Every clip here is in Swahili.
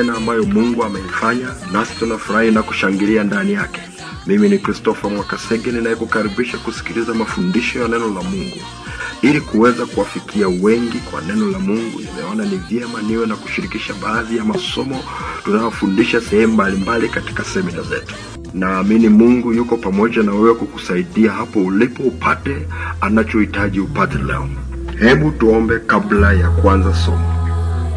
tena ambayo Mungu ameifanya, nasi tunafurahi na kushangilia ndani yake. Mimi ni Christopher Mwakasege ninayekukaribisha kusikiliza mafundisho ya neno la Mungu. Ili kuweza kuwafikia wengi kwa neno la Mungu, nimeona ni vyema niwe na kushirikisha baadhi ya masomo tunayofundisha sehemu mbalimbali katika semina zetu. Naamini Mungu yuko pamoja na wewe kukusaidia hapo ulipo upate anachohitaji upate leo. Hebu tuombe kabla ya kuanza somo.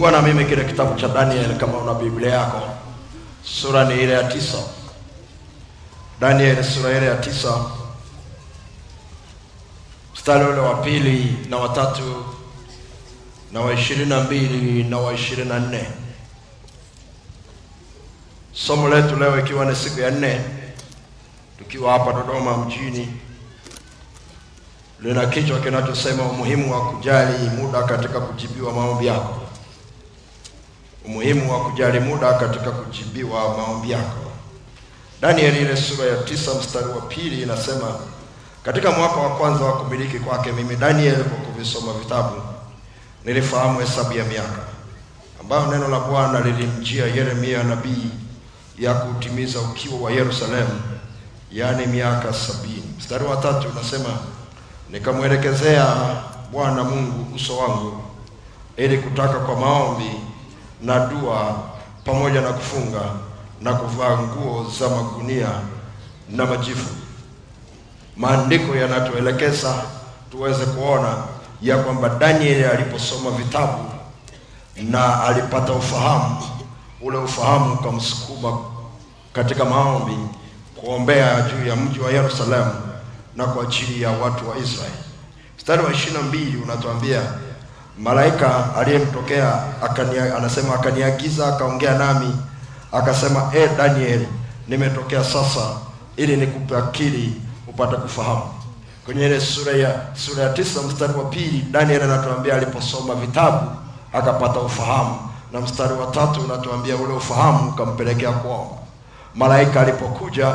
Fungua na mimi kile kitabu cha Daniel kama una Biblia yako. Sura ni ile ya tisa. Daniel sura ile ya tisa mstari ule wa pili na watatu na wa ishirini na mbili na wa ishirini na nne. Somo letu leo ikiwa ni siku ya nne tukiwa hapa Dodoma mjini lina kichwa kinachosema umuhimu wa kujali muda katika kujibiwa maombi yako umuhimu wa kujali muda katika kujibiwa maombi yako. daniel ile sura ya tisa mstari wa pili inasema, katika mwaka wa kwanza wa kumiliki kwake mimi daniel kwa kuvisoma vitabu nilifahamu hesabu ya miaka ambayo neno la Bwana lilimjia Yeremia nabii ya kutimiza ukiwa wa Yerusalemu, yaani miaka sabini. Mstari wa tatu unasema, nikamwelekezea Bwana Mungu uso wangu ili kutaka kwa maombi na dua pamoja na kufunga na kuvaa nguo za magunia na majifu. Maandiko yanatuelekeza tuweze kuona ya kwamba Danieli aliposoma vitabu na alipata ufahamu, ule ufahamu ukamsukuma katika maombi kuombea juu ya mji wa Yerusalemu na kwa ajili ya watu wa Israeli. Mstari wa ishirini na mbili unatuambia malaika aliyemtokea akania, anasema akaniagiza akaongea nami akasema, e Daniel, nimetokea sasa ili nikupe akili upate kufahamu. Kwenye ile sura ya sura ya tisa mstari wa pili Daniel anatuambia aliposoma vitabu akapata ufahamu, na mstari wa tatu unatuambia ule ufahamu ukampelekea kuomba. Malaika alipokuja,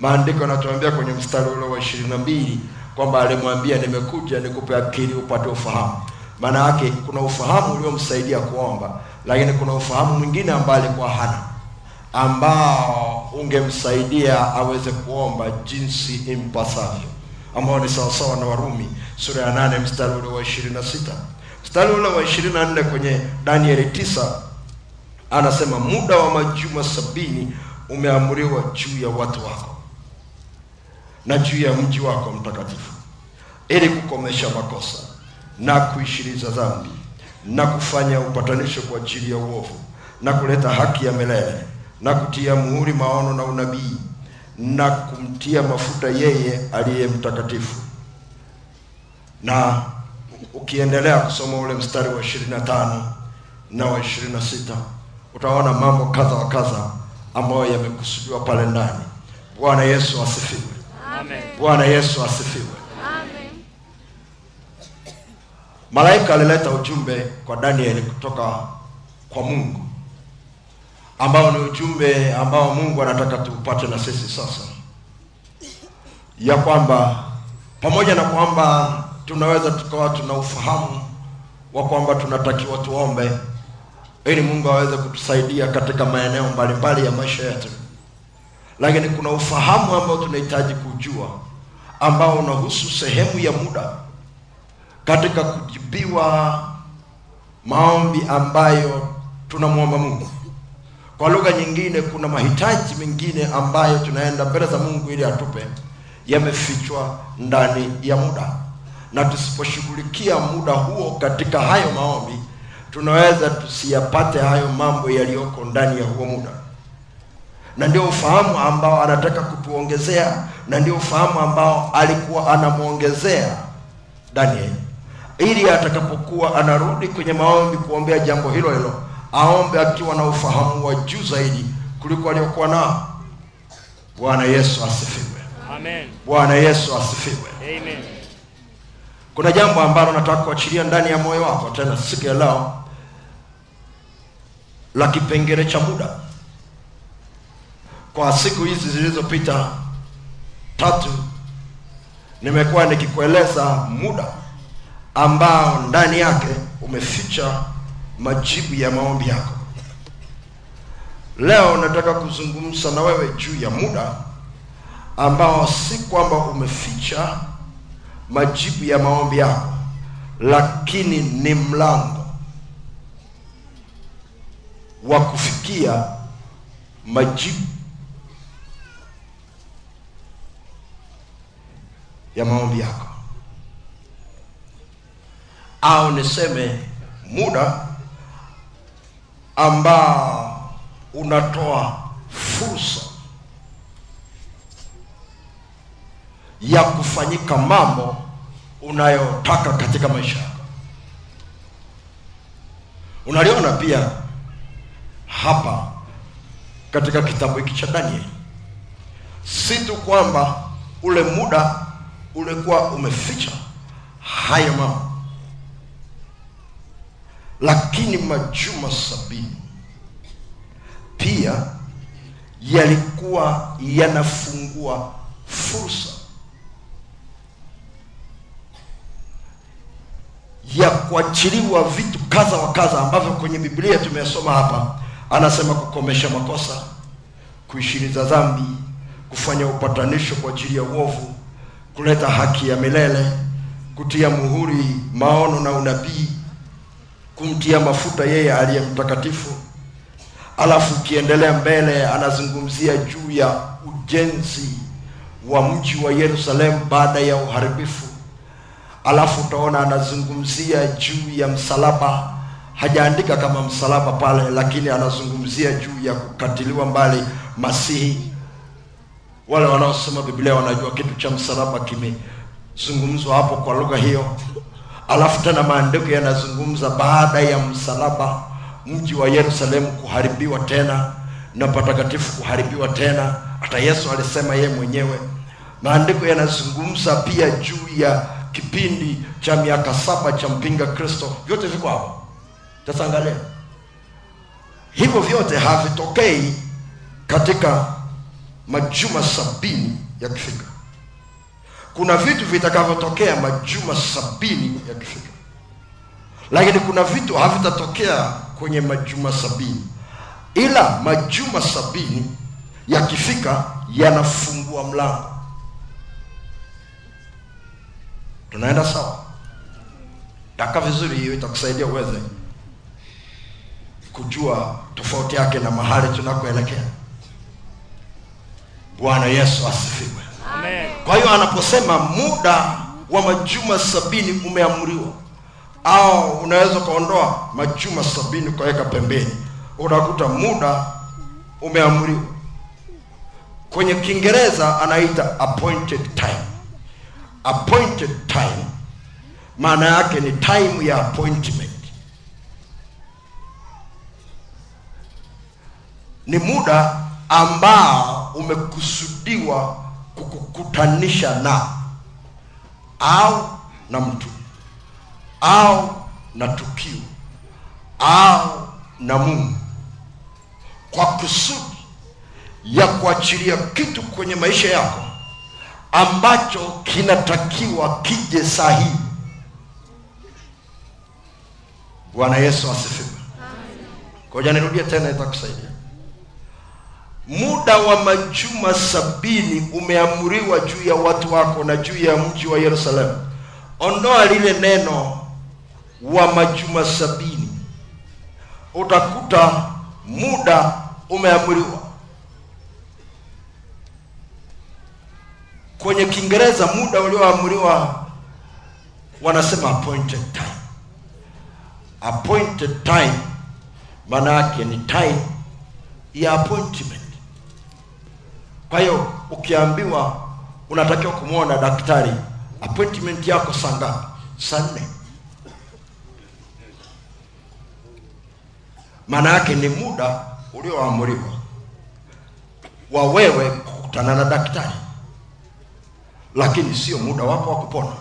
maandiko yanatuambia kwenye mstari ule wa ishirini na mbili kwamba alimwambia, nimekuja nikupe akili upate ufahamu maana yake kuna ufahamu uliomsaidia kuomba, lakini kuna ufahamu mwingine ambaye alikuwa hana, ambao ungemsaidia aweze kuomba jinsi impasavyo, ambao ni sawasawa na Warumi sura ya nane mstari ule wa ishirini na sita. Mstari ule wa ishirini na nne kwenye Danieli tisa anasema muda wa majuma sabini umeamriwa juu ya watu wako na juu ya mji wako mtakatifu, ili kukomesha makosa na kuishiriza dhambi na kufanya upatanisho kwa ajili ya uovu na kuleta haki ya milele na kutia muhuri maono na unabii na kumtia mafuta yeye aliye mtakatifu. Na ukiendelea kusoma ule mstari wa ishirini na tano na wa ishirini na sita utaona mambo kadha wa kadha ambayo yamekusudiwa pale ndani. Bwana Yesu asifiwe! Amen. Bwana Yesu asifiwe! Amen. Malaika alileta ujumbe kwa Danieli kutoka kwa Mungu ambao ni ujumbe ambao Mungu anataka tuupate na sisi sasa, ya kwamba pamoja na kwamba tunaweza tukawa tuna ufahamu wa kwamba tunatakiwa tuombe ili Mungu aweze kutusaidia katika maeneo mbalimbali ya maisha yetu, lakini kuna ufahamu ambao tunahitaji kujua ambao unahusu sehemu ya muda katika kujibiwa maombi ambayo tunamwomba Mungu. Kwa lugha nyingine, kuna mahitaji mengine ambayo tunaenda mbele za Mungu ili atupe, yamefichwa ndani ya muda, na tusiposhughulikia muda huo katika hayo maombi, tunaweza tusiyapate hayo mambo yaliyoko ndani ya huo muda. na ndio ufahamu ambao anataka kutuongezea na ndio ufahamu ambao alikuwa anamwongezea Daniel ili atakapokuwa anarudi kwenye maombi kuombea jambo hilo hilo aombe akiwa na ufahamu wa juu zaidi kuliko aliyokuwa nao. Bwana yesu asifiwe. Amen. bwana yesu asifiwe. Amen. kuna jambo ambalo nataka kuachilia ndani ya moyo wako tena siku ya leo la kipengele cha muda. Kwa siku hizi zilizopita tatu nimekuwa nikikueleza muda ambao ndani yake umeficha majibu ya maombi yako. Leo nataka kuzungumza na wewe juu ya muda ambao si kwamba umeficha majibu ya maombi yako lakini ni mlango wa kufikia majibu ya maombi yako au niseme muda ambao unatoa fursa ya kufanyika mambo unayotaka katika maisha yako. Unaliona pia hapa katika kitabu hiki cha danieli. Si tu kwamba ule muda ulikuwa umeficha haya mambo lakini majuma sabini pia yalikuwa yanafungua fursa ya kuachiliwa vitu kadha wa kadha ambavyo kwenye biblia tumeyasoma hapa. Anasema kukomesha makosa kuishiriza dhambi kufanya upatanisho kwa ajili ya uovu kuleta haki ya milele kutia muhuri maono na unabii kumtia mafuta yeye aliye mtakatifu. Alafu ukiendelea mbele anazungumzia juu ya ujenzi wa mji wa yerusalemu baada ya uharibifu. Alafu utaona anazungumzia juu ya msalaba. Hajaandika kama msalaba pale lakini anazungumzia juu ya kukatiliwa mbali masihi. Wale wanaosoma biblia wanajua kitu cha msalaba kimezungumzwa hapo kwa lugha hiyo alafu tena maandiko yanazungumza baada ya msalaba mji wa yerusalemu kuharibiwa tena na patakatifu kuharibiwa tena hata yesu alisema yeye mwenyewe. Maandiko yanazungumza pia juu ya kipindi cha miaka saba cha mpinga kristo. Vyote viko hapo. Sasa angalia. Hivyo vyote havitokei katika majuma sabini yakifika kuna vitu vitakavyotokea majuma sabini yakifika. Lakini kuna vitu havitatokea kwenye majuma sabini. Ila majuma sabini yakifika yanafungua mlango. Tunaenda sawa? Daka vizuri hiyo itakusaidia uweze kujua tofauti yake na mahali tunakoelekea. Bwana yesu asifiwe. Kwa hiyo anaposema muda wa majuma sabini umeamriwa au unaweza ukaondoa majuma sabini ukaweka pembeni unakuta muda umeamriwa. Kwenye kiingereza anaita appointed time. Appointed time maana yake ni time ya appointment. Ni muda ambao umekusudiwa kukukutanisha na au na mtu au na tukio au na mungu kwa kusudi ya kuachilia kitu kwenye maisha yako ambacho kinatakiwa kije sahihi bwana yesu asifiwe. Koja nirudia tena itakusaidia muda wa majuma sabini umeamriwa juu ya watu wako na juu ya mji wa yerusalemu. Ondoa lile neno wa majuma sabini. Utakuta muda umeamriwa kwenye kiingereza muda ulioamriwa wanasema appointed time. Appointed time maana yake ni time ya appointment kwa hiyo ukiambiwa unatakiwa kumwona daktari appointment yako saa ngapi? Saa nne. Maana yake ni muda ulioamriwa wa wewe kukutana na daktari. Lakini sio muda wako wa kupona.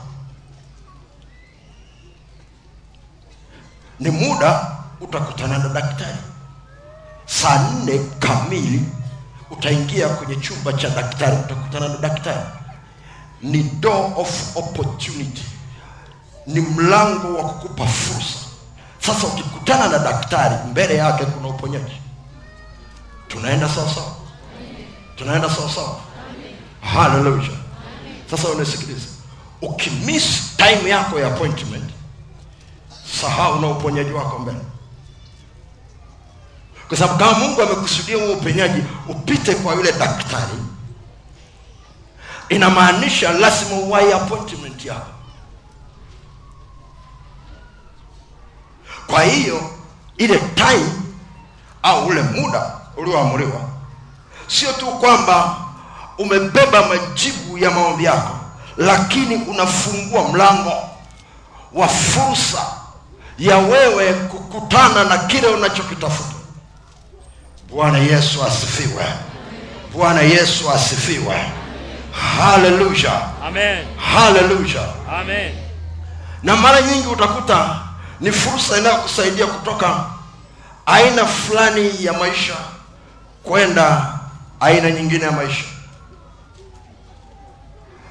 Ni muda utakutana na daktari. Saa nne kamili utaingia kwenye chumba cha daktari utakutana na daktari. Ni door of opportunity. Ni mlango wa kukupa fursa. Sasa ukikutana na daktari mbele yake kuna uponyaji. Tunaenda sawasawa tunaenda sawasawa haleluya sasa unasikiliza ukimiss time yako ya appointment sahau na uponyaji wako mbele kwa sababu kama mungu amekusudia huo upenyaji upite kwa yule daktari. Inamaanisha lazima uwai appointment yako. Kwa hiyo ile time au ule muda ulioamriwa sio tu kwamba umebeba majibu ya maombi yako lakini unafungua mlango wa fursa ya wewe kukutana na kile unachokitafuta bwana yesu asifiwe. Bwana yesu asifiwe. Haleluya Amen. haleluya Amen. na mara nyingi utakuta ni fursa inayokusaidia kutoka aina fulani ya maisha kwenda aina nyingine ya maisha.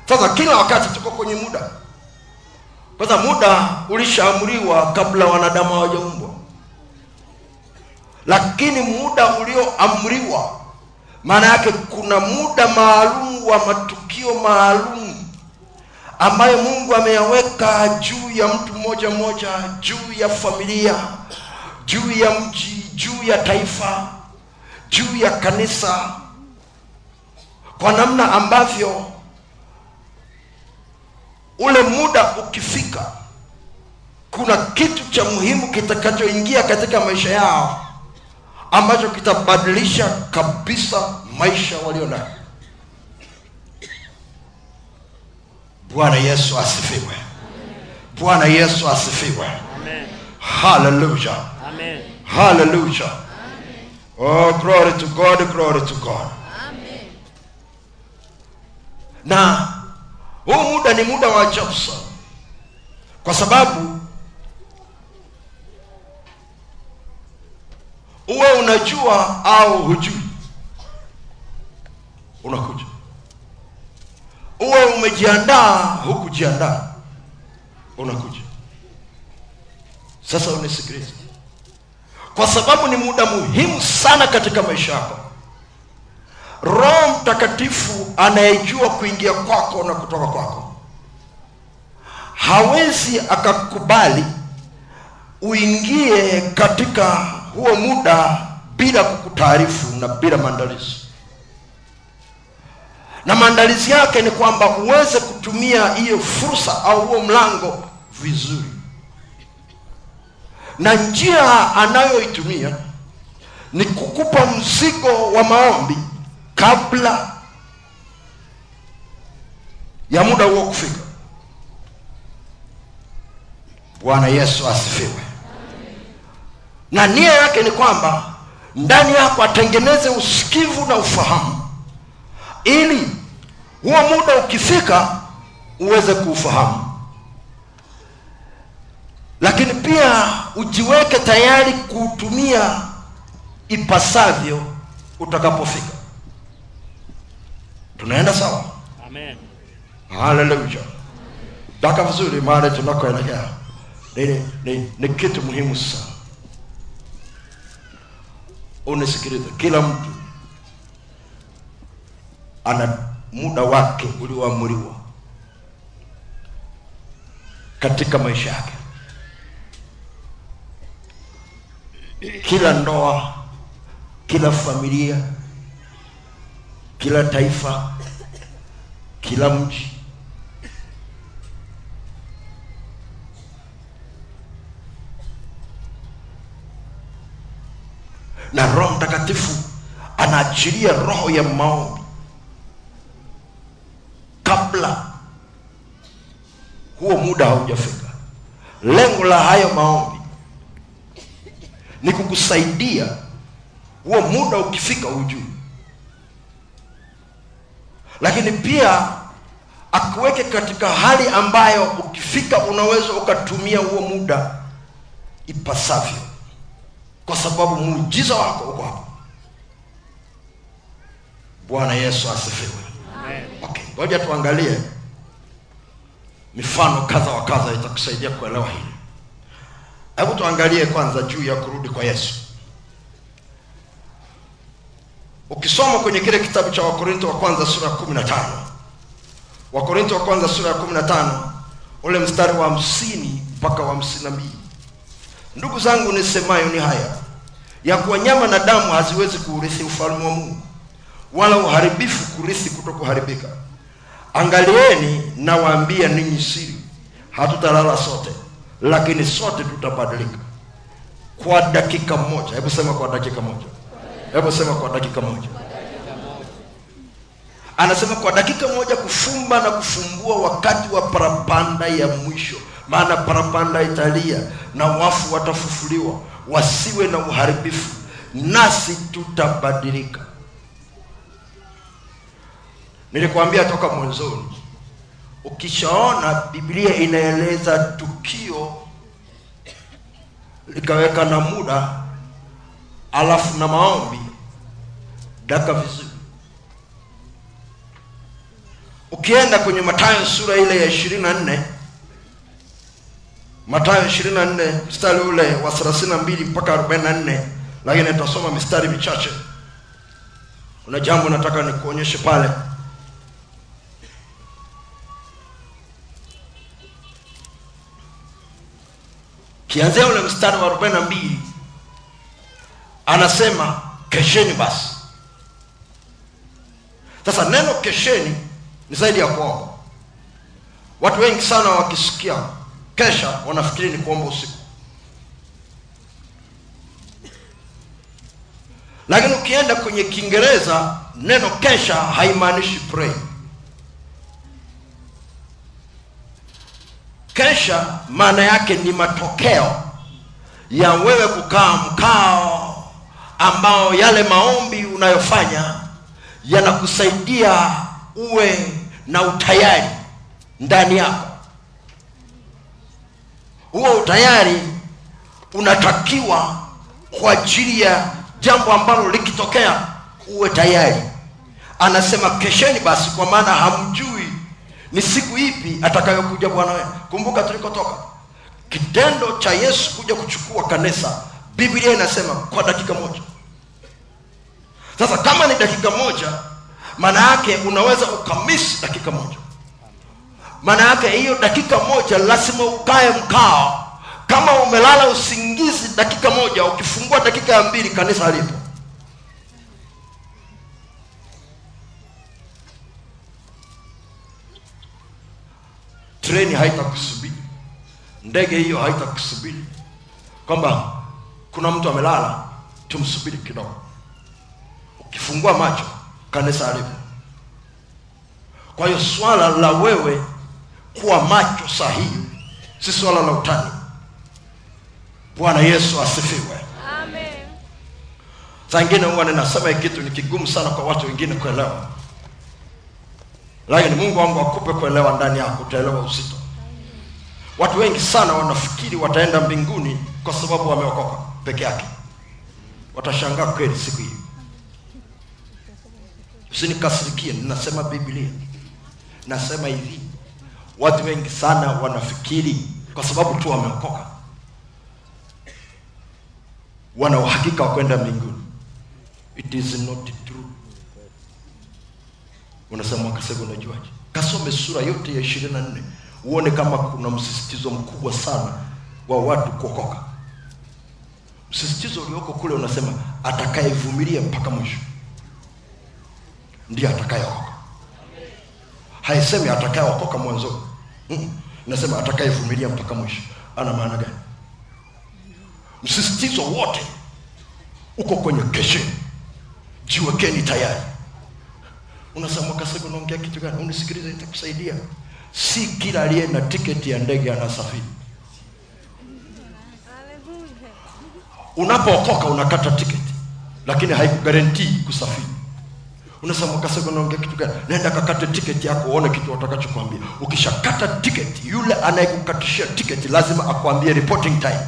Sasa kila wakati tuko kwenye muda. Kwanza muda ulishaamriwa kabla wanadamu hawajaumbwa lakini muda ulioamriwa maana yake kuna muda maalum wa matukio maalum ambayo mungu ameyaweka juu ya mtu mmoja mmoja juu ya familia juu ya mji juu ya taifa juu ya kanisa. Kwa namna ambavyo ule muda ukifika kuna kitu cha muhimu kitakachoingia katika maisha yao ambacho kitabadilisha kabisa maisha walio nayo bwana yesu asifiwe bwana yesu asifiwe Amen. haleluya Amen. haleluya oh glory to god glory to god Amen. na huu muda ni muda wa ajabu sana kwa sababu uwe unajua au hujui? Unakuja. Uwe umejiandaa hukujiandaa. Unakuja. Sasa unisikilize. Kwa sababu ni muda muhimu sana katika maisha yako. Roho mtakatifu anayejua kuingia kwako na kutoka kwako hawezi akakubali uingie katika huo muda bila kukutaarifu na bila maandalizi. Na maandalizi yake ni kwamba uweze kutumia hiyo fursa au huo mlango vizuri. Na njia anayoitumia ni kukupa mzigo wa maombi kabla ya muda huo kufika. Bwana yesu asifiwe na nia yake ni kwamba ndani yako atengeneze usikivu na ufahamu. Ili huo muda ukifika uweze kuufahamu. Lakini pia ujiweke tayari kuutumia ipasavyo utakapofika. Tunaenda sawa? Amen. haleluya daka vizuri mahali tunakoelekea. Ni, ni, ni kitu muhimu sana unisikilize kila mtu ana muda wake ulioamuriwa katika maisha yake. Kila ndoa kila familia kila taifa kila mji na roho mtakatifu anaachilia roho ya maombi kabla huo muda haujafika. Lengo la hayo maombi ni kukusaidia huo muda ukifika ujuu lakini pia akuweke katika hali ambayo ukifika unaweza ukatumia huo muda ipasavyo kwa sababu muujiza wako uko hapo. Bwana yesu asifiwe. Okay ngoja tuangalie mifano kadha wa kadha itakusaidia kuelewa hili. Hebu tuangalie kwanza juu ya kurudi kwa yesu. Ukisoma kwenye kile kitabu cha wakorinto wa kwanza sura ya kumi na tano. Wakorinto wa kwanza sura ya kumi na tano ule mstari wa hamsini mpaka wa hamsini na mbili ndugu zangu nisemayo ni haya. Ya kuwa nyama na damu haziwezi kuurithi ufalme wa mungu wala uharibifu kurithi kutokuharibika. Angalieni nawaambia ninyi siri. Hatutalala sote lakini sote tutabadilika. Kwa dakika moja hebu sema kwa dakika moja. Hebu sema kwa dakika moja. Anasema kwa dakika moja kufumba na kufumbua wakati wa parapanda ya mwisho maana parapanda italia na wafu watafufuliwa wasiwe na uharibifu nasi tutabadilika. Nilikwambia toka mwanzoni ukishaona biblia inaeleza tukio likaweka na muda alafu na maombi daka vizuri. Ukienda kwenye matayo sura ile ya ishirini na nne na nne mstari ule wa thelathini na mbili mpaka arobaini na nne. Lakini tutasoma mistari michache. Kuna jambo nataka nikuonyeshe pale. Kianzia ule mstari wa arobaini na mbili anasema kesheni basi. Sasa neno kesheni ni zaidi ya kuomba. Watu wengi sana wakisikia kesha wanafikiri ni kuomba usiku. Lakini ukienda kwenye kiingereza neno kesha haimaanishi pray. Kesha maana yake ni matokeo ya wewe kukaa mkao ambao yale maombi unayofanya yanakusaidia uwe na utayari ndani yako huo utayari unatakiwa kwa ajili ya jambo ambalo likitokea uwe tayari. Anasema kesheni basi kwa maana hamjui ni siku ipi atakayokuja bwana wenu kumbuka tulikotoka. Kitendo cha yesu kuja kuchukua kanisa biblia inasema kwa dakika moja. Sasa kama ni dakika moja maana yake unaweza ukamisi dakika moja maana yake hiyo dakika moja lazima ukae mkao kama umelala usingizi dakika moja ukifungua dakika ya mbili kanisa halipo. Treni haitakusubiri. Ndege hiyo haitakusubiri. Kwamba kuna mtu amelala tumsubiri kidogo. Ukifungua macho kanisa alipo kwa hiyo swala la wewe kuwa macho sahihi si swala la utani. Bwana yesu asifiwe. Amen. saa ingine huwa ninasema hii kitu ni kigumu sana kwa watu wengine kuelewa. Lakini mungu wangu akupe kuelewa ndani yako utaelewa uzito. Watu wengi sana wanafikiri wataenda mbinguni kwa sababu wameokoka peke yake. Watashangaa kweli siku hiyo. usinikasirikie ninasema biblia. Nasema hivi watu wengi sana wanafikiri kwa sababu tu wameokoka. Wana uhakika wa kwenda mbinguni. It is not true. Unasema mwakasego unajuaje? Kasome sura yote ya ishirini na nne uone kama kuna msisitizo mkubwa sana wa watu kuokoka. Msisitizo ulioko kule unasema atakayevumilia mpaka mwisho ndiye atakayeokoka haisemi atakayeokoka mwanzoni. Nasema atakayevumilia mpaka mwisho. Ana maana gani? Msisitizo wote uko kwenye keshe jiwekeni tayari. Unasema kasema unaongea kitu gani? Unisikilize nitakusaidia. Si kila aliye na tiketi ya ndege anasafiri. Unapookoka unakata tiketi lakini haikugarantii kusafiri unasema ukasema unaongea kitu gani? Naenda kakate tiketi yako uone kitu watakachokwambia ukishakata tiketi yule anayekukatishia tiketi lazima akwambie reporting time.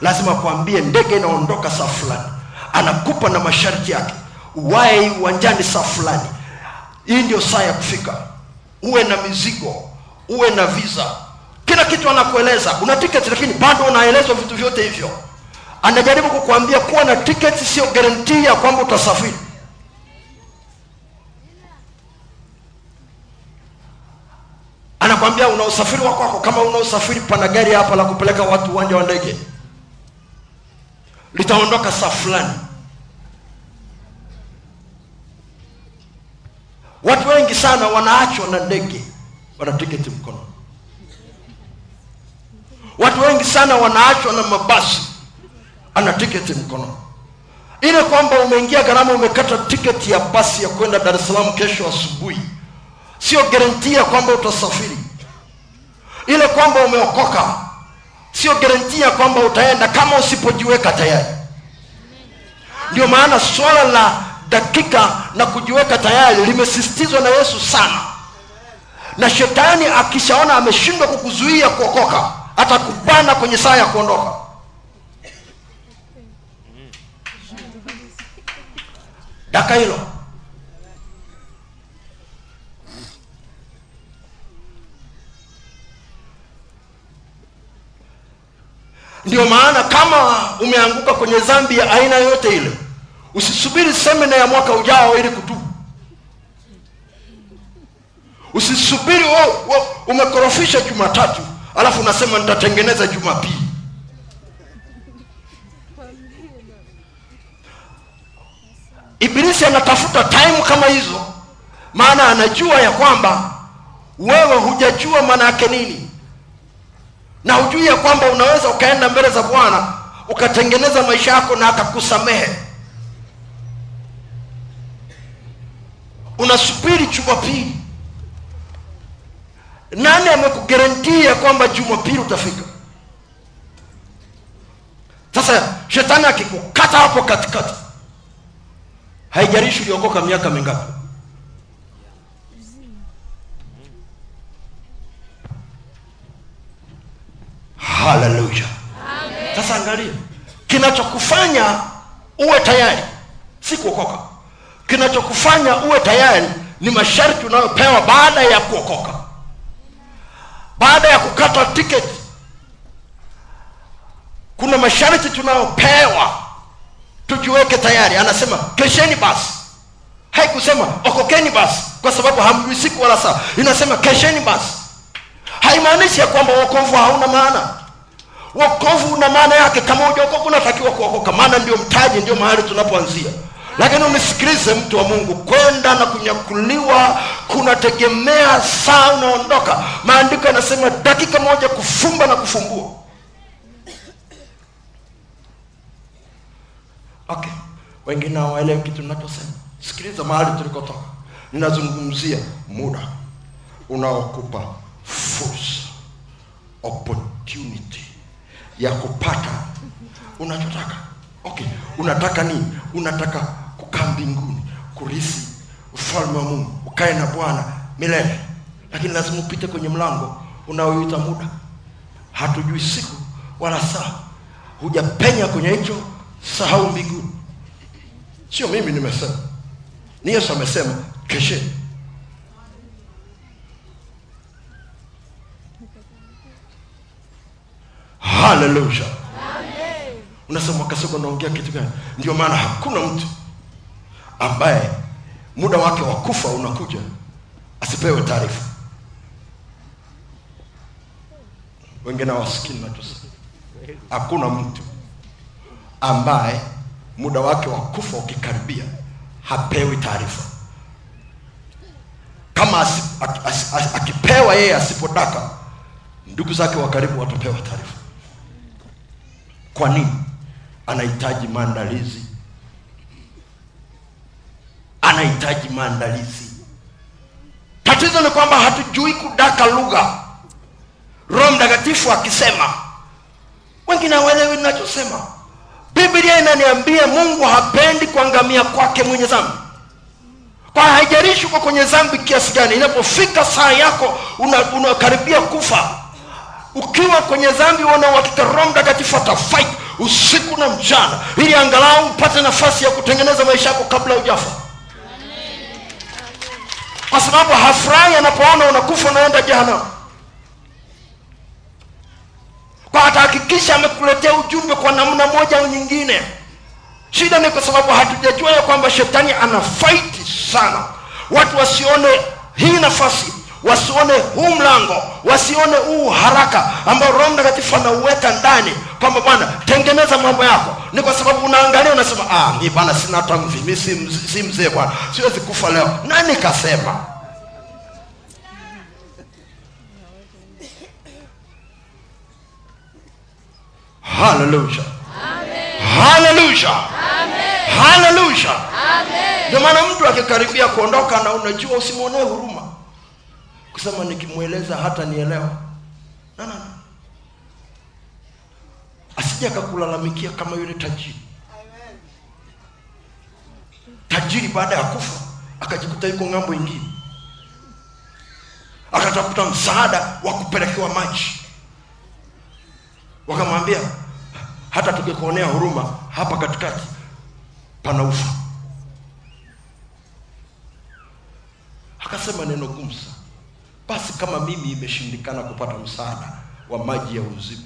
Lazima akwambie ndege inaondoka saa fulani. Anakupa na masharti yake. Uwae uwanjani saa fulani. Hii ndio saa ya kufika. Uwe na mizigo. Uwe na visa. Kila kitu anakueleza. Una tiketi lakini bado unaelezwa vitu vyote hivyo. Anajaribu kukuambia kuwa na tiketi sio garantii ya kwamba utasafiri anakwambia una usafiri wa kwako kama una usafiri pana gari hapa la kupeleka watu uwanja wa ndege. Litaondoka saa fulani. Watu wengi sana wanaachwa na ndege wana tiketi mkono watu wengi sana wanaachwa na mabasi ana tiketi mkono ile kwamba umeingia gharama umekata tiketi ya basi ya kwenda dar es salaam kesho asubuhi sio garantia kwamba utasafiri. Ile kwamba umeokoka sio garantia kwamba utaenda kama usipojiweka tayari. Ndio maana swala la dakika na kujiweka tayari limesisitizwa na yesu sana. Na shetani akishaona ameshindwa kukuzuia kuokoka atakubana kwenye saa ya kuondoka. Daka hilo ndio maana kama umeanguka kwenye dhambi ya aina yoyote ile usisubiri semina ya mwaka ujao ili kutubu usisubiri umekorofisha jumatatu alafu unasema nitatengeneza jumapili. Ibilisi anatafuta time kama hizo maana anajua ya kwamba wewe hujajua maana yake nini na ujui ya kwamba unaweza ukaenda mbele za bwana ukatengeneza maisha yako na akakusamehe. Unasubiri jumapili. Nani amekugarantia kwamba jumapili utafika? Sasa shetani akikukata hapo katikati haijarishi uliokoka miaka mingapi haleluya sasa angalia. Kinachokufanya uwe tayari si kuokoka. Kinachokufanya uwe tayari ni masharti unayopewa baada ya kuokoka. Baada ya kukata tiketi kuna masharti tunayopewa tujiweke tayari. Anasema kesheni basi. Haikusema okokeni basi kwa sababu hamjui siku wala saa. Inasema kesheni basi haimaanishi ya kwamba wokovu hauna maana. Wokovu una maana yake. Kama hujaokoka unatakiwa kuokoka. Maana ndio mtaji ndio mahali tunapoanzia. Lakini unisikilize mtu wa mungu. Kwenda na kunyakuliwa kunategemea saa unaondoka. Maandiko yanasema dakika moja kufumba na kufumbua. Okay. Wengine hawaelewi kitu ninachosema. Sikiliza mahali tulikotoka. Ninazungumzia muda unaokupa fursa opportunity ya kupata unachotaka. Okay unataka nini? Unataka kukaa mbinguni kurisi ufalme wa mungu ukae na bwana milele. Lakini lazima upite kwenye mlango unaoita muda. Hatujui siku wala saa. Hujapenya kwenye hicho sahau mbinguni. Sio mimi nimesema. Ni yesu amesema kesheni haleluya unasema kasoko naongea kitu gani? Ndio maana hakuna mtu ambaye muda wake wa kufa unakuja asipewe taarifa. Wengine na nachosema hakuna mtu ambaye muda wake wa kufa ukikaribia hapewi taarifa. Kama as, as, as, akipewa yeye asipotaka ndugu zake wa karibu watapewa taarifa kwa nini? Anahitaji maandalizi. Anahitaji maandalizi. Tatizo ni kwamba hatujui kudaka lugha. Roho mtakatifu akisema wengine hawaelewi ninachosema. Biblia inaniambia mungu hapendi kuangamia kwake mwenye zambi kwa haijalishi uko kwenye zambi kiasi gani inapofika saa yako unakaribia una kufa ukiwa kwenye dhambi wana uhakika roho mtakatifu atafight usiku na mchana ili angalau upate nafasi ya kutengeneza maisha yako kabla ujafa kwa sababu hafurahi anapoona unakufa unaenda jana kwa atahakikisha amekuletea ujumbe kwa namna moja au nyingine. Shida ni kwa sababu hatujajua ya kwamba shetani ana faiti sana. Watu wasione hii nafasi wasione huu mlango wasione huu haraka ambao roho mtakatifu anauweka ndani kwamba bwana tengeneza mambo yako. Ni kwa sababu unaangalia unasema ah, mi bwana sina hata mvi mi si, si mzee bwana siwezi kufa leo. Nani kasema? Haleluya haleluya haleluya ndio maana mtu akikaribia kuondoka na unajua usimwonee huruma kusema nikimweleza hata nielewa na, na, asije akakulalamikia kama yule tajiri. Tajiri baada ya kufa akajikuta yuko ng'ambo ingine. Akatafuta msaada wa kupelekewa maji. Wakamwambia hata tukikuonea huruma hapa katikati pana ufa. Akasema neno gumu sana basi kama mimi imeshindikana kupata msaada wa maji ya uzima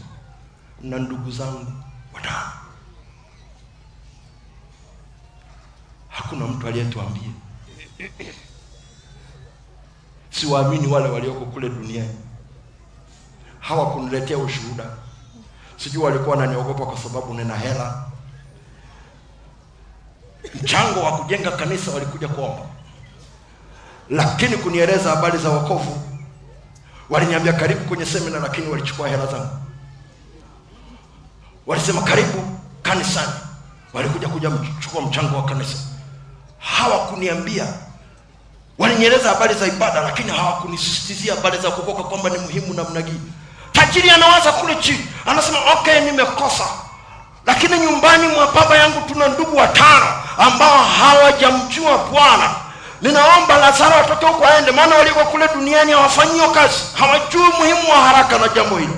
na ndugu zangu watano hakuna mtu aliyetuambia. Siwaamini wale walioko kule duniani. Hawakuniletea ushuhuda. Sijui walikuwa wananiogopa kwa sababu nina hela. Mchango wa kujenga kanisa walikuja kuomba. Lakini kunieleza habari za wokovu waliniambia karibu kwenye semina lakini walichukua hela zangu. Walisema karibu kanisani. Walikuja kuja kuchukua mchango wa kanisa. Hawakuniambia. Walinieleza habari za ibada lakini hawakunisisitizia habari za kukoka kwamba ni muhimu namna gani. Tajiri anawaza kule chini. Anasema okay nimekosa. Lakini nyumbani mwa baba yangu tuna ndugu watano ambao hawajamjua bwana ninaomba lazaro atoke huko aende maana waliko kule duniani hawafanyio kazi. Hawajui muhimu wa haraka na jambo hilo.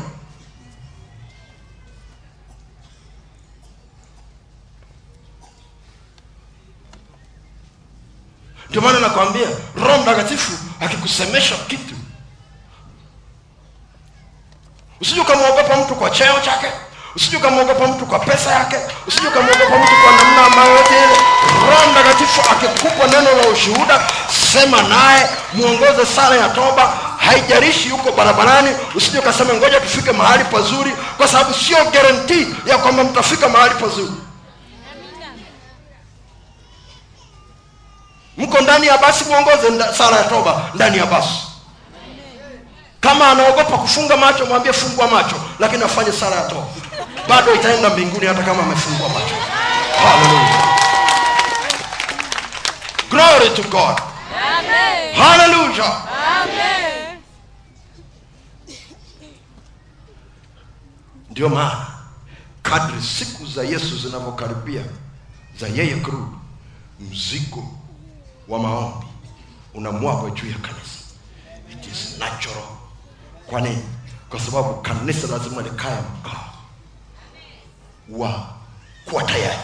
Ndio maana nakwambia roho mtakatifu akikusemesha kitu usije ukamwogopa mtu kwa cheo chake usije ukamwogopa mtu kwa pesa yake usije ukamwogopa mtu kwa namna ambayo yote ile. Roho mtakatifu akikupa neno la ushuhuda sema naye mwongoze sala ya toba. Haijarishi yuko barabarani usiju ukasema ngoja tufike mahali pazuri kwa sababu sio guarantee ya kwamba mtafika mahali pazuri. Mko ndani ya basi mwongoze nda- sala ya toba ndani ya basi. Kama anaogopa kufunga macho mwambie fungua macho lakini afanye sala ya toba bado itaenda mbinguni hata kama amefungua macho. Haleluya glory to god. Haleluya ndio maana kadri siku za yesu zinavyokaribia za yeye kurudi mzigo wa maombi unamwagwa juu ya kanisa. It is natural. Kwa nini? Kwa sababu kanisa lazima likae mkao wa kuwa tayari.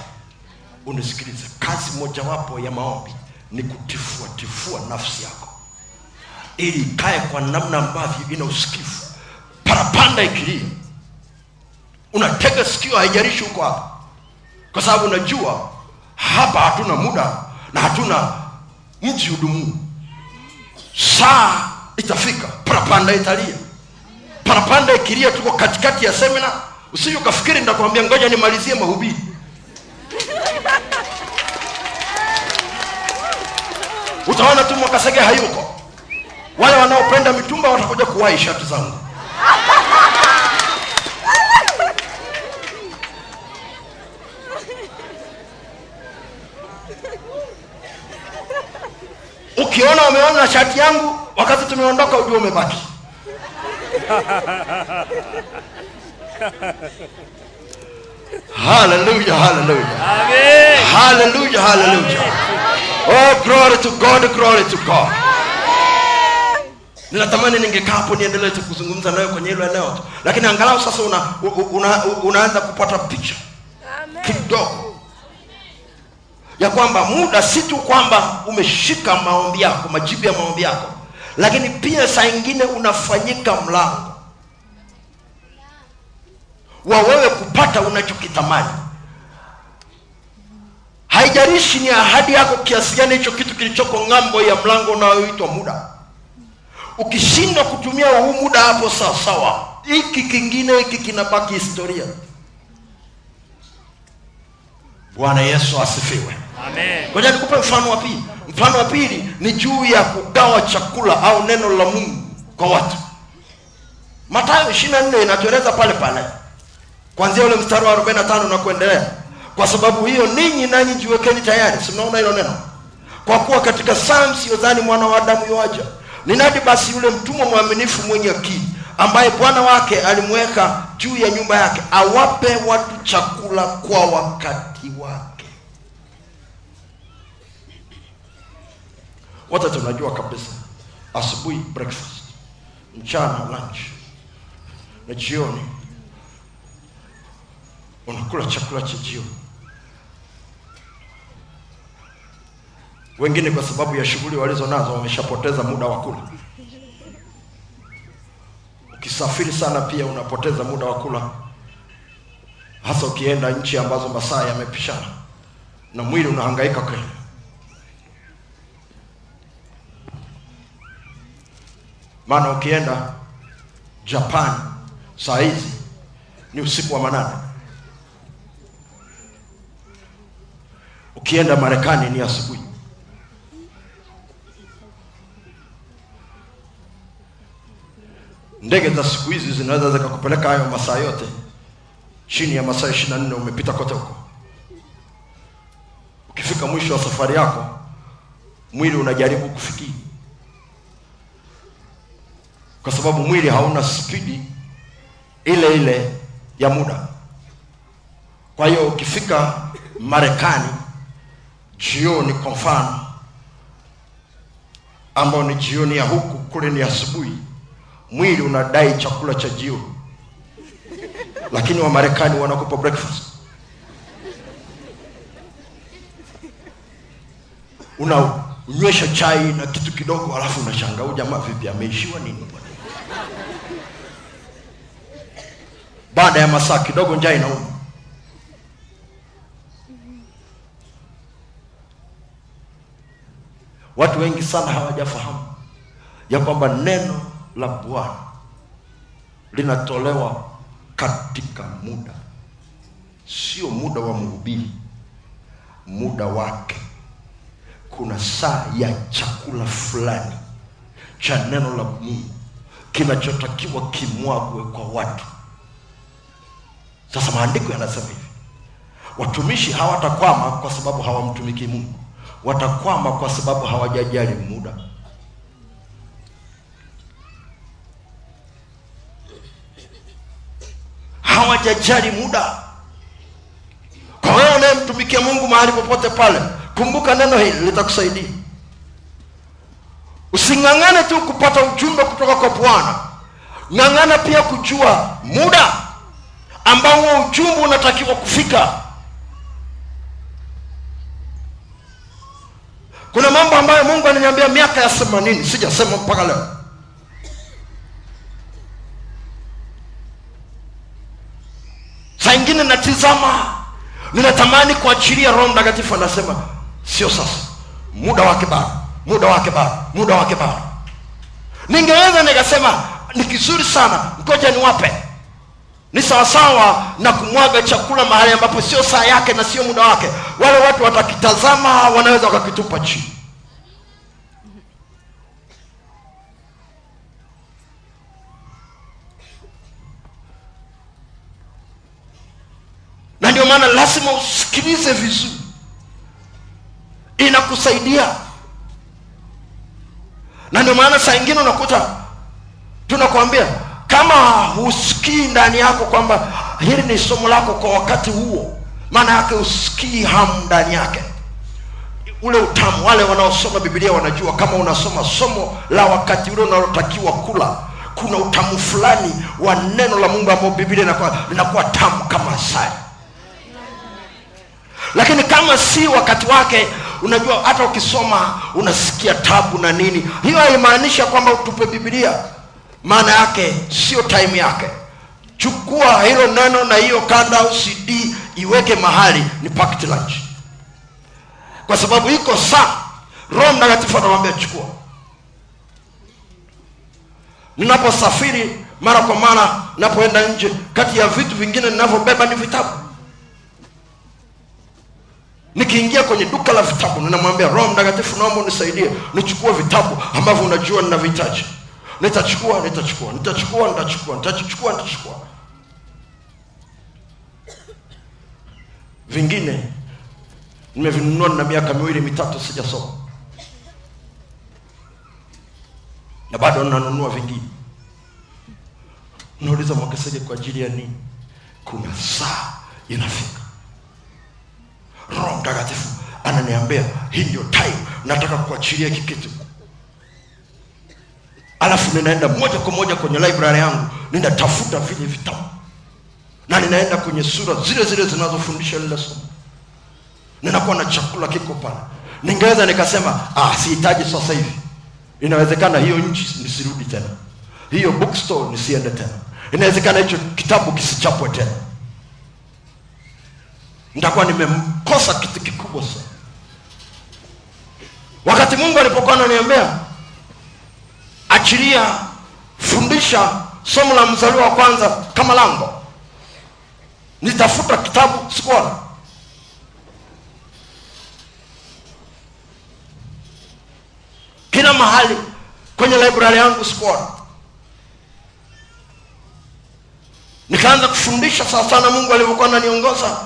Unisikilize. Kazi mojawapo ya maombi ni kutifua tifua nafsi yako. Ili ikae kwa namna ambavyo ina usikivu. Parapanda ikilia unatega sikio haijarishi huko hapa kwa sababu unajua hapa hatuna muda na hatuna mji hudumu. saa itafika parapanda italia. Parapanda ikilia tuko katikati ya semina usije ukafikiri nitakwambia ngoja nimalizie mahubiri. Utaona tu mwakasege hayuko. Wale wanaopenda mitumba watakuja kuwahi shati zangu. Ukiona umeona shati yangu wakati tumeondoka ujue umebaki haleluya hallelujah. Amen. Hallelujah, hallelujah. oh glory to god glory to god. Ninatamani ningekaa hapo niendelee tu kuzungumza nawe kwenye hilo eneo tu. Lakini angalau sasa una, una, unaanza kupata picha. Kidogo. Ya kwamba muda si tu kwamba umeshika maombi yako majibu ya maombi yako. Lakini pia saa ingine unafanyika mlango wa wewe kupata unachokitamani. Haijalishi ni ahadi yako kiasi gani hicho kitu kilichoko ng'ambo ya mlango unayoitwa muda. Ukishindwa kutumia huu muda hapo sawasawa hiki kingine hiki kinabaki historia. Bwana yesu asifiwe. Amen. ngoja nikupe mfano wa pili. Mfano wa pili ni juu ya kugawa chakula au neno la mungu kwa watu. Matayo ishiri na nne inatueleza pale pale kwanzia ule mstari wa 45 na kuendelea. Kwa sababu hiyo ninyi nanyi jiwekeni tayari. Si mnaona hilo neno? Kwa kuwa katika saa msiyodhani mwana wa adamu yoaja ni nani basi yule mtumwa mwaminifu mwenye akili ambaye bwana wake alimweka juu ya nyumba yake awape watu chakula kwa wakati wake? Wote tunajua kabisa asubuhi breakfast mchana lunch na jioni unakula chakula cha jioni. Wengine kwa sababu ya shughuli walizo nazo wameshapoteza muda wa kula. Ukisafiri sana pia unapoteza muda wa kula. Hasa ukienda nchi ambazo masaa yamepishana na mwili unahangaika kweli. Maana ukienda japan saa hizi ni usiku wa manane ukienda marekani ni asubuhi. Ndege za siku hizi zinaweza zikakupeleka hayo masaa yote. Chini ya masaa ishirini na nne umepita kote huko. Ukifika mwisho wa safari yako mwili unajaribu kufikii kwa sababu mwili hauna spidi ile ile ya muda. Kwa hiyo ukifika marekani jioni kwa mfano ambao ni jioni ya huku kule ni asubuhi mwili unadai chakula cha jioni. Lakini wamarekani wanakupa breakfast. Unanywesha chai na kitu kidogo alafu unashanga huyu jamaa vipi ameishiwa nini? Baada ya masaa kidogo njaa inauma watu wengi sana hawajafahamu ya kwamba neno la bwana linatolewa katika muda. Sio muda wa mhubiri muda wake. Kuna saa ya chakula fulani cha neno la mungu kinachotakiwa kimwagwe kwa watu. Sasa maandiko yanasema hivi watumishi hawatakwama kwa sababu hawamtumiki mungu watakwama kwa sababu hawajajali muda. Hawajajali muda. Kwa wewe unayemtumikia mungu mahali popote pale kumbuka neno hili litakusaidia. Using'ang'ane tu kupata ujumbe kutoka kwa bwana. Ng'ang'ana pia kujua muda ambao huo ujumbe unatakiwa kufika kuna mambo ambayo mungu ananiambia miaka ya themanini sijasema mpaka leo. Saa ingine natizama ninatamani kuachilia roho mtakatifu anasema sio sasa muda wake bado muda wake bado muda wake bado. Ningeweza nikasema ni kizuri sana ngoja niwape ni sawasawa na kumwaga chakula mahali ambapo sio saa yake na sio muda wake. Wale watu watakitazama wanaweza wakakitupa chini. Na ndio maana lazima usikilize vizuri. Inakusaidia. Na ndio maana saa ingine unakuta tunakwambia kama husikii ndani yako kwamba hili ni somo lako kwa wakati huo maana yake usikii hamu ndani yake. Ule utamu wale wanaosoma bibilia wanajua kama unasoma somo la wakati ule unalotakiwa kula kuna utamu fulani wa neno la mungu ambao bibilia inakuwa, linakuwa tamu kama asali. Lakini kama si wakati wake unajua hata ukisoma unasikia tabu na nini. Hiyo haimaanishi kwamba utupe bibilia maana yake sio time yake. Chukua hilo neno na hiyo kanda au cd iweke mahali ni packed lunch. Kwa sababu iko saa roho mtakatifu anamwambia chukua. Ninaposafiri mara kwa mara napoenda nje kati ya vitu vingine ninavyobeba ni vitabu. Nikiingia kwenye duka la vitabu ninamwambia roho mtakatifu naomba unisaidie nichukue vitabu ambavyo unajua ninavihitaji nitachukua nitachukua nitachukua nitachukua nitachukua nitachukua. Vingine nimevinunua na miaka miwili mitatu sijasoma. Na bado nanunua vingine. Nauliza mwakesege kwa ajili ya nini? Kuna saa inafika. Roho mtakatifu ananiambia hii ndio time nataka kuachilia hiki alafu ninaenda moja kwa moja kwenye library yangu ninatafuta vile vitabu. Na ninaenda kwenye sura zile zile zinazofundisha lile somo. Ninakuwa na chakula kiko pale. Ningeweza nikasema ah, sihitaji sasa hivi. Inawezekana hiyo nchi nisirudi tena. Hiyo bookstore nisiende tena. Inawezekana hicho kitabu kisichapwe tena. Nitakuwa nimemkosa kitu kikubwa sana. Wakati mungu alipokuwa ananiambia achilia fundisha somo la mzaliwa wa kwanza kama lango. Nitafuta kitabu sikuona. Kila mahali kwenye library yangu sikuona. Nikaanza kufundisha sawa sana mungu alivyokuwa ananiongoza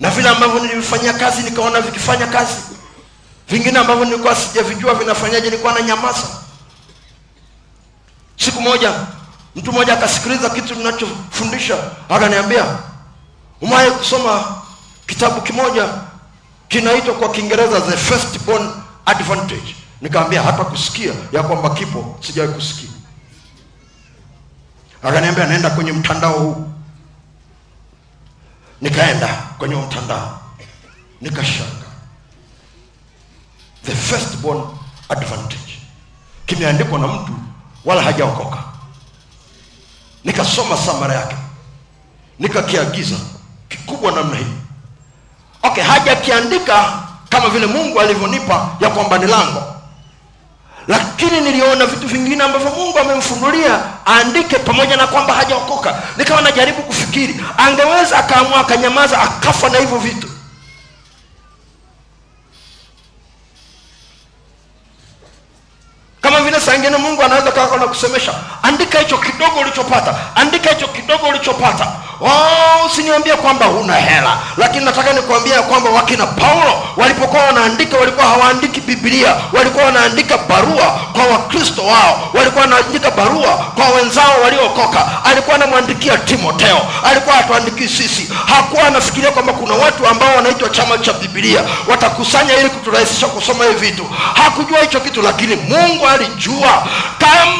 na vile ambavyo nilivifanyia kazi nikaona vikifanya kazi. Vingine ambavyo nilikuwa sijavijua vinafanyaje nilikuwa na nyamaza siku moja mtu mmoja akasikiliza kitu ninachofundisha. Akaniambia umaye kusoma kitabu kimoja kinaitwa kwa kiingereza the first born advantage? Nikaambia hata kusikia ya kwamba kipo sijawahi kusikia. Akaniambia naenda kwenye mtandao huu. Nikaenda kwenye mtandao. Nikashanga. The first born advantage. Kimeandikwa na mtu wala hajaokoka. Nikasoma samara yake. Nikakiagiza kikubwa namna hii. Okay hajakiandika kama vile mungu alivyonipa ya kwamba ni lango. Lakini niliona vitu vingine ambavyo mungu amemfunulia aandike pamoja na kwamba hajaokoka. Nikawa najaribu kufikiri. Angeweza akaamua akanyamaza akafa na hivyo vitu kama vile saa ingine mungu anaweza kaa na andika hicho kidogo ulichopata andika hicho kidogo ulichopata oh, usiniambie kwamba huna hela lakini nataka nikuambia kwamba wakina paulo walipokuwa wanaandika walikuwa hawaandiki biblia walikuwa wanaandika barua kwa wakristo wao walikuwa wanaandika barua kwa wenzao waliokoka alikuwa anamwandikia timoteo alikuwa hatuandikii sisi. Hakuwa anafikiria kwamba kuna watu ambao wanaitwa chama cha bibilia watakusanya ili kuturahisisha kusoma hivi vitu. Hakujua hicho kitu lakini mungu alijua. Kama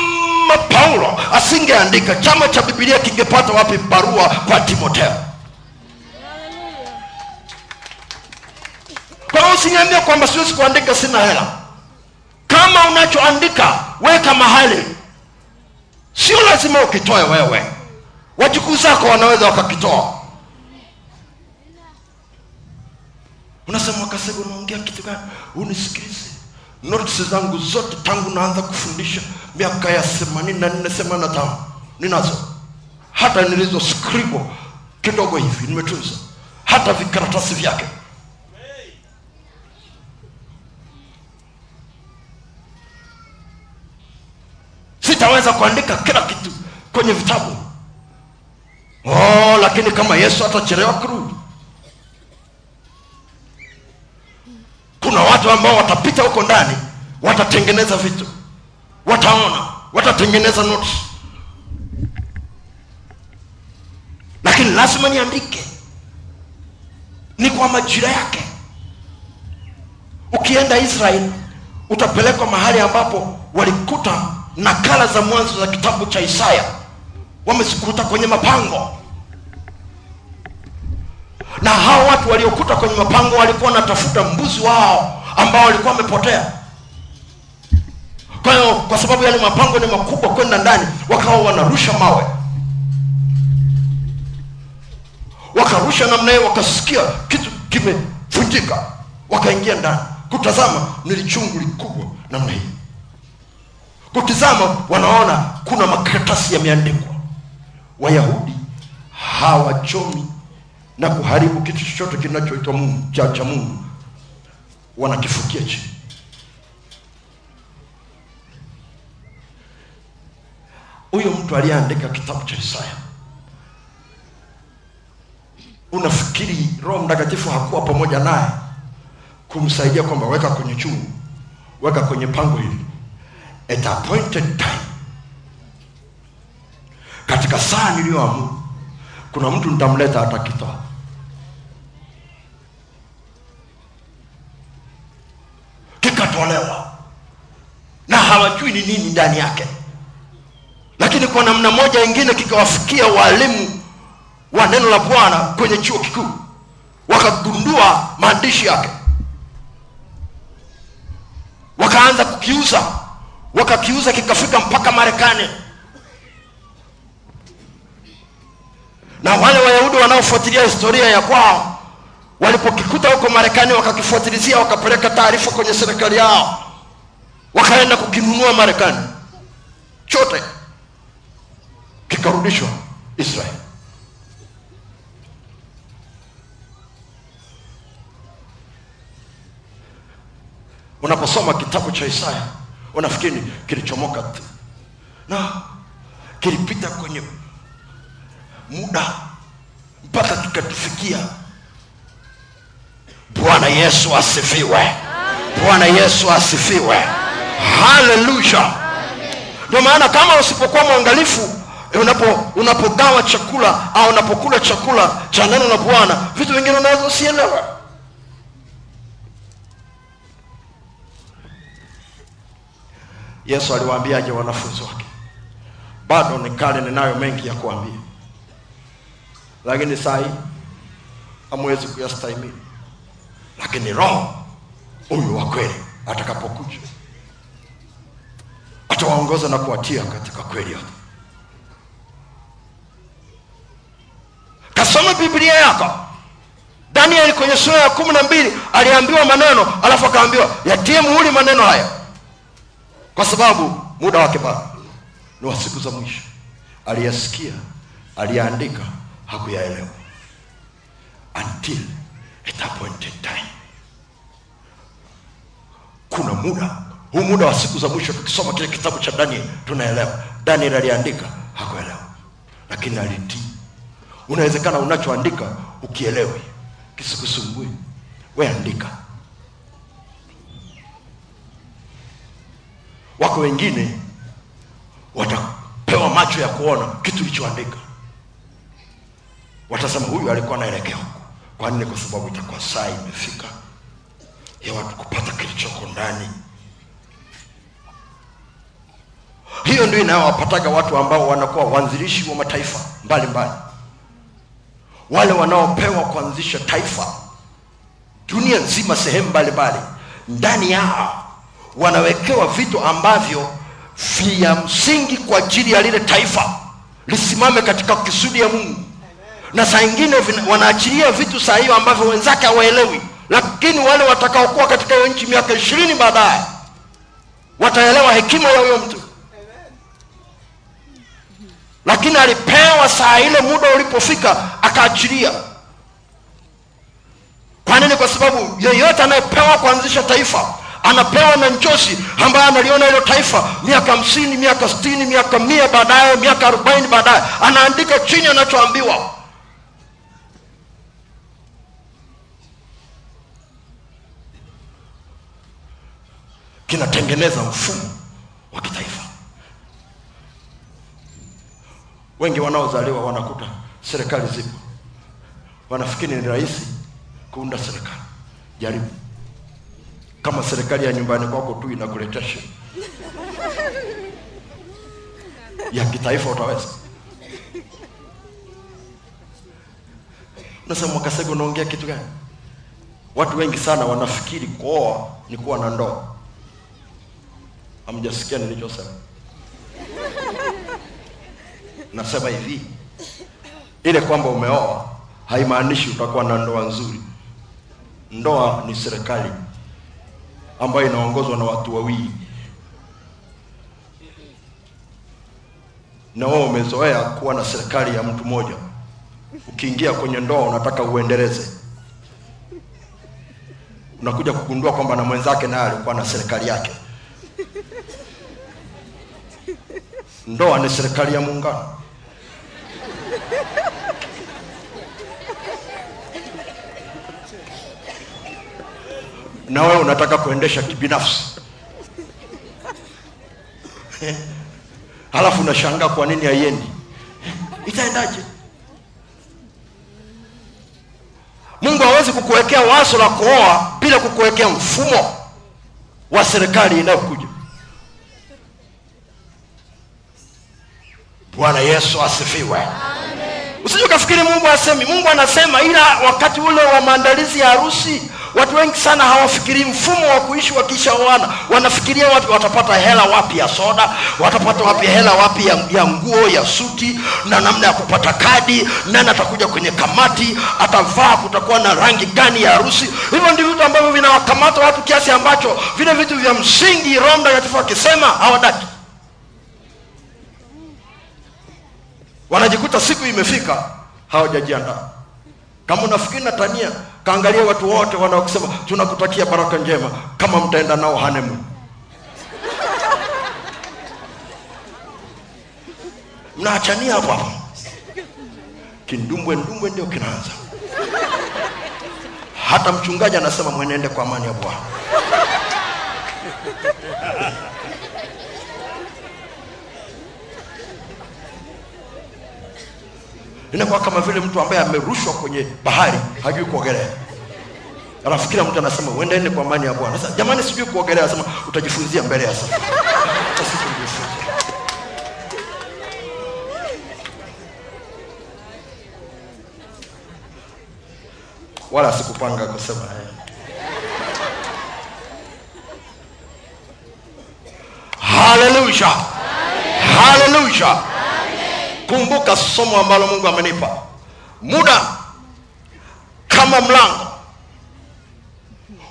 paulo asingeandika chama cha bibilia kingepata wapi barua kwa timoteo kwa hiyo kwamba siwezi kuandika sina hela. Kama unachoandika weka mahali. Sio lazima ukitoe wewe. Wajukuu zako wanaweza wakakitoa. Unasema kasego unaongea kitu gani? Unisikilize notisi zangu zote tangu naanza kufundisha miaka ya themanini na nne na tano ninazo. Hata nilizo skribo kidogo hivi nimetunza. Hata vikaratasi vyake. Sitaweza kuandika kila kitu kwenye vitabu. Oh, lakini kama yesu atachelewa kurudi kuna watu ambao watapita huko ndani watatengeneza vitu wataona watatengeneza noti lakini lazima niandike ni kwa majira yake. Ukienda israel utapelekwa mahali ambapo walikuta nakala za mwanzo za kitabu cha isaya. Wamezikuta kwenye mapango na hao watu waliokuta kwenye mapango walikuwa wanatafuta mbuzi wao ambao walikuwa wamepotea. Kwa hiyo kwa sababu yale mapango ni makubwa kwenda ndani wakawa wanarusha mawe. Wakarusha namna hiyo wakasikia kitu kimevunjika. Wakaingia ndani. Kutazama nilichungu likubwa namna hii. Kutizama wanaona kuna makaratasi yameandikwa. Wayahudi hawachomi na kuharibu kitu chochote kinachoitwa mungu cha, cha mungu. Wanakifukia chini. Huyo mtu aliyeandika kitabu cha isaya. Unafikiri roho mtakatifu hakuwa pamoja naye kumsaidia kwamba weka kwenye chungu weka kwenye pango hili? At appointed time. Katika saa niliyoamua, kuna mtu nitamleta atakitoa kikatolewa na hawajui ni nini ndani yake. Lakini kwa namna moja ingine kikawafikia walimu wa neno la bwana kwenye chuo kikuu wakagundua maandishi yake. Wakaanza kukiuza wakakiuza kikafika mpaka marekani. Na wale wayahudi wanaofuatilia historia ya kwao walipokikuta huko marekani wakakifuatilizia wakapeleka taarifa kwenye serikali yao wakaenda kukinunua marekani. Chote kikarudishwa israeli unaposoma kitabu cha isaya unafikiri kilichomoka tu. Na kilipita kwenye muda mpaka kikatufikia bwana yesu asifiwe. Bwana yesu asifiwe. Haleluya ndio maana kama usipokuwa mwangalifu unapo unapogawa chakula au unapokula chakula cha neno la bwana vitu vingine unaweza usielewe. Yesu aliwaambiaje wanafunzi wake. Bado ni kale ninayo mengi ya kuambia. Lakini saa hii hamwezi kuyastahimili lakini roho huyu wa kweli atakapokuja atawaongoza na kuwatia katika kweli yote kasoma biblia yako. Danieli kwenye sura ya kumi na mbili aliambiwa maneno alafu akaambiwa yatie muhuri maneno haya. Kwa sababu muda wake bado ni wa siku za mwisho. Aliyasikia aliyeandika hakuyaelewa. Until at appointed time. Kuna muda huu muda wa siku za mwisho tukisoma kile kitabu cha daniel tunaelewa. Daniel aliandika hakuelewa. Lakini alitii. Unawezekana unachoandika ukielewi. Kisikusumbui we andika. Wako wengine watapewa macho ya kuona kitu ulichoandika. Watasema huyu alikuwa anaelekea huku kwa nini? Kwa sababu itakuwa saa imefika ya watu kupata kilichoko ndani. Hiyo ndio inayowapataga watu ambao wanakuwa wanzilishi wa mataifa mbalimbali. Mbali. wale wanaopewa kuanzisha taifa dunia nzima sehemu mbalimbali ndani yao wanawekewa vitu ambavyo vya msingi kwa ajili ya lile taifa lisimame katika kusudi ya mungu na saa ingine wanaachilia vitu saa hiyo ambavyo wenzake hawaelewi. Lakini wale watakaokuwa katika hiyo nchi miaka ishirini baadaye wataelewa hekima ya huyo mtu. Lakini alipewa saa ile muda ulipofika akaachilia. Kwa nini? Kwa sababu yeyote anayepewa kuanzisha taifa anapewa na njozi ambaye analiona hilo taifa miaka hamsini miaka sitini miaka mia baadaye miaka arobaini baadaye. Anaandika chini anachoambiwa kinatengeneza mfumo wa kitaifa. Wengi wanaozaliwa wanakuta serikali zipo. Wanafikiri ni rahisi kuunda serikali. Jaribu. Kama serikali ya nyumbani kwako tu inakuletea shida. Ya kitaifa utaweza. Unasema mwakasego unaongea kitu gani? Watu wengi sana wanafikiri kuoa ni kuwa na ndoa hamjasikia nilichosema? Nasema hivi ile kwamba umeoa haimaanishi utakuwa na ndoa nzuri. Ndoa ni serikali ambayo inaongozwa na watu wawili. Na wewe umezoea kuwa na serikali ya mtu mmoja. Ukiingia kwenye ndoa unataka uendeleze. Unakuja kugundua kwamba na mwenzake naye alikuwa na serikali yake ndoa ni serikali ya muungano. Na wewe unataka kuendesha kibinafsi. Halafu unashangaa kwa nini haiendi. Itaendaje? Mungu hawezi kukuwekea wazo la kuoa bila kukuwekea mfumo wa serikali inayokuja bwana yesu asifiwe. Usije ukafikiri mungu asemi mungu anasema ila wakati ule wa maandalizi ya harusi watu wengi sana hawafikirii mfumo wa kuishi wakishaoana. Wanafikiria wapi watapata hela wapi ya soda watapata wapi hela wapi ya, ya nguo ya suti na namna ya kupata kadi nani atakuja kwenye kamati atavaa kutakuwa na rangi gani ya harusi. Hivyo ndivyo vitu ambavyo vinawakamata watu kiasi ambacho vile vitu vya msingi roho mtakatifu akisema hawadaki wanajikuta siku imefika hawajajiandaa. Kama unafikiri na tania kaangalia watu wote wanaokusema tunakutakia baraka njema kama mtaenda nao hanemu mnaachania hapo hapo. Kindumbwe ndumbwe ndio kinaanza. Hata mchungaji anasema mwenende kwa amani ya bwana inakuwa kama vile mtu ambaye amerushwa kwenye bahari hajui kuogelea. Alafu kila mtu anasema uendeni kwa amani ya bwana. Sasa jamani sijui kuogelea. Anasema utajifunzia mbele ya sasa. Wala sikupanga kusema haya haleluya haleluya kumbuka somo ambalo mungu amenipa. Muda kama mlango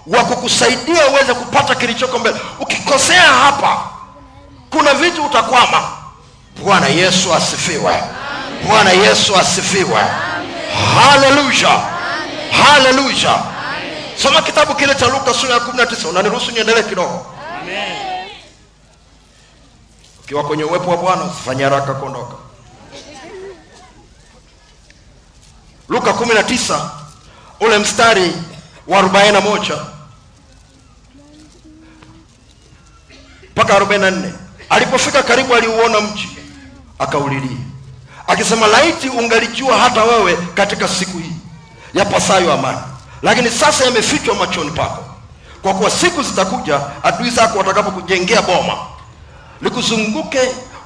wa kukusaidia uweze kupata kilichoko mbele. Ukikosea hapa kuna vitu utakwama. Bwana yesu asifiwe. Bwana yesu asifiwe. Haleluya haleluya soma kitabu kile cha luka sura ya 19 unaniruhusu niendelee kidogo? Ukiwa kwenye uwepo wa bwana usifanye haraka kuondoka luka 19 ule mstari wa 41 mpaka 44 alipofika karibu aliuona mji akaulilia akisema laiti ungalijua hata wewe katika siku hii yapasayo amani. Lakini sasa yamefichwa machoni pako. Kwa kuwa siku zitakuja adui zako watakapokujengea boma likuzunguke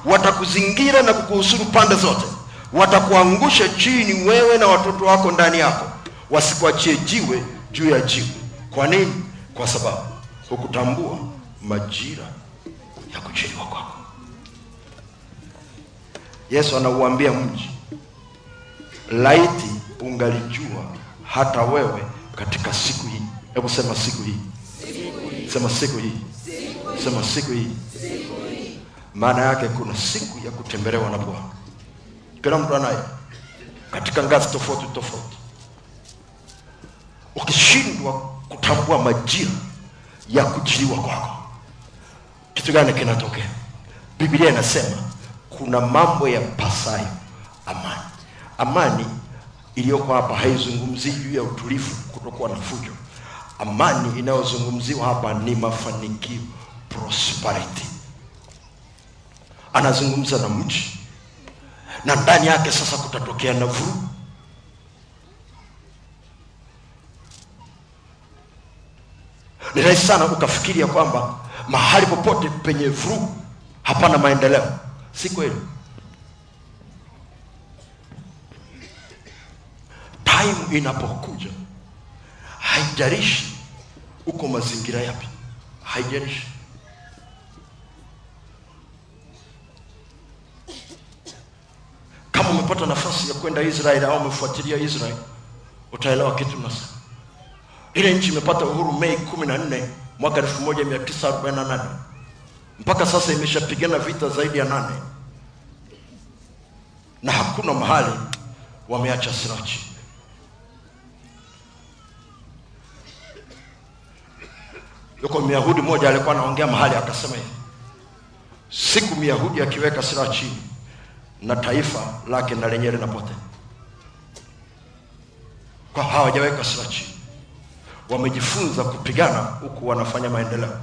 watakuzingira na kukuhusuru pande zote watakuangusha chini wewe na watoto wako ndani yako. Wasikuachie jiwe juu ya jiwe. Kwa nini? Kwa sababu hukutambua majira ya kuchiliwa kwako. Yesu anauambia mji laiti ungalijua hata wewe katika siku hii. Hebu sema siku hii. Sema siku hii. Sema siku hii. Maana yake kuna siku ya kutembelewa na bwana kila mtu anaye. Katika ngazi tofauti tofauti. Ukishindwa kutambua majira ya kujiliwa kwako kitu gani kinatokea? Biblia inasema kuna mambo ya pasayo amani. Amani iliyoko hapa haizungumzi juu ya utulivu kutokuwa na fujo. Amani inayozungumziwa hapa ni mafanikio prosperity. Anazungumza na mji na ndani yake sasa kutatokea na vuru ni rahisi sana ukafikiria kwamba mahali popote penye vurugu hapana maendeleo. Si kweli. Time inapokuja haijarishi uko mazingira yapi haijalishi umepata nafasi ya kwenda israeli au umefuatilia israeli utaelewa kitu nasa. ile nchi imepata uhuru mei kumi na nne mwaka elfu moja mia tisa arobaini na nane. Mpaka sasa imeshapigana vita zaidi ya nane. Na hakuna mahali wameacha silaha. Chini yuko myahudi mmoja alikuwa anaongea mahali akasema hivi. Siku myahudi akiweka silaha chini na taifa lake na lenyewe linapotea. Kwa hawajaweka chini wamejifunza kupigana huku wanafanya maendeleo.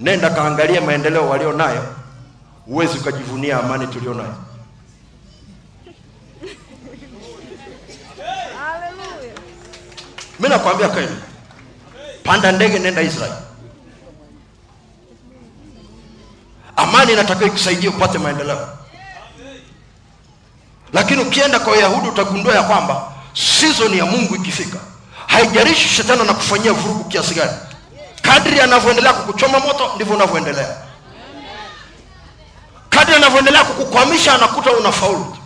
Nenda kaangalia maendeleo walio nayo huwezi ukajivunia amani tulio nayo mi nakwambia kweli. Panda ndege nenda israeli amani inatakiwa ikusaidie upate maendeleo. Lakini ukienda kwa wayahudi utagundua ya kwamba season ya mungu ikifika haijarishi shetani anakufanyia vurugu kiasi gani. Kadri anavyoendelea kukuchoma moto ndivyo unavyoendelea. Kadri anavyoendelea kukukwamisha anakuta unafaulu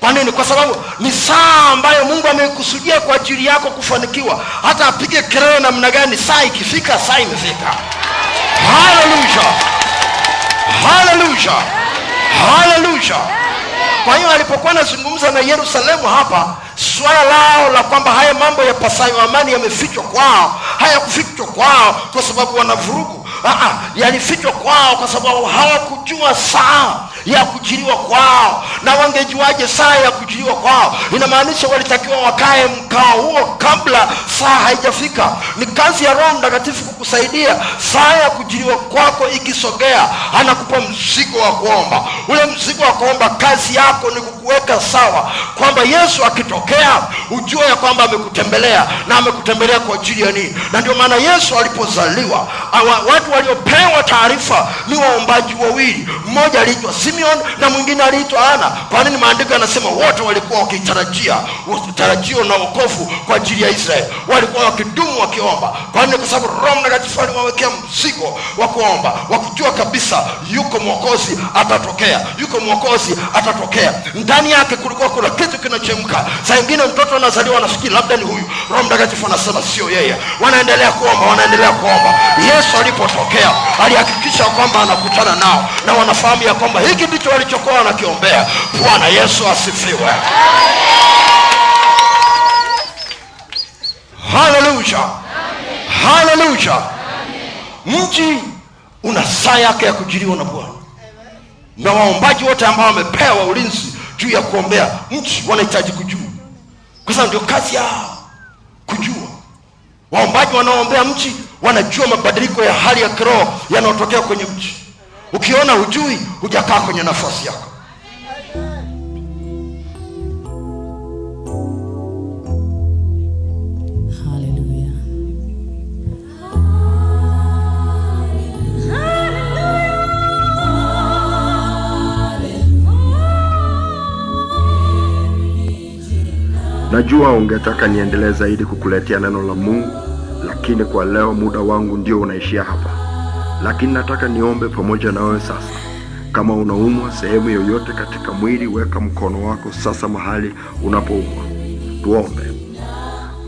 kwa nini? Kwa sababu ni saa ambayo mungu ameikusudia kwa ajili yako kufanikiwa. Hata apige kelele namna gani saa ikifika saa imefika. Haleluya! Haleluya! Haleluya! Kwa hiyo alipokuwa anazungumza na yerusalemu hapa swala lao la kwamba haya mambo ya pasayo amani yamefichwa kwao hayakufichwa kwao kwa sababu wana vurugu. Aa, yalifichwa kwao kwa sababu hawakujua saa ya kujiliwa kwao. Na wangejuaje saa ya kujiliwa kwao? Inamaanisha walitakiwa wakae mkao huo kabla saa haijafika. Ni kazi ya roho mtakatifu kukusaidia saa ya kujiliwa kwako ikisogea anakupa mzigo wa kuomba. Ule mzigo wa kuomba kazi yako ni kukuweka sawa kwamba yesu akitokea ujue ya kwamba amekutembelea na amekutembelea kwa ajili ya nini na ndio maana yesu alipozaliwa awa, watu waliopewa taarifa ni waombaji wawili. Mmoja aliitwa simeon na mwingine aliitwa ana. Kwa nini maandiko yanasema wote walikuwa wakitarajia tarajio na wokovu kwa ajili ya israeli? Walikuwa wakidumu wakiomba. Kwa nini? Kwa sababu roho mtakatifu aliwawekea mzigo wa kuomba wakijua kabisa yuko mwokozi atatokea yuko mwokozi atatokea. Ndani yake kulikuwa kuna kitu kinachemka saa ingine mtoto anazaliwa anafikiri labda ni huyu. Roho mtakatifu anasema sio yeye wanaendelea kuomba wanaendelea kuomba. Yesu alipotokea alihakikisha kwamba anakutana nao na wanafahamu ya kwamba hiki ndicho walichokuwa wanakiombea bwana yesu asifiwe. Haleluya haleluya mji una saa yake ya kujiliwa na bwana. Na waombaji wote ambao wamepewa ulinzi juu ya kuombea mji wanahitaji kujua. Kwa sababu ndio kazi yao waombaji wanaoombea mchi wanajua mabadiliko ya hali ya kiroho yanayotokea kwenye mchi. ukiona hujui hujakaa kwenye nafasi yako najua ungetaka niendelee zaidi kukuletea neno la mungu lakini kwa leo muda wangu ndio unaishia hapa. Lakini nataka niombe pamoja na wewe sasa. Kama unaumwa sehemu yoyote katika mwili weka mkono wako sasa mahali unapoumwa. Tuombe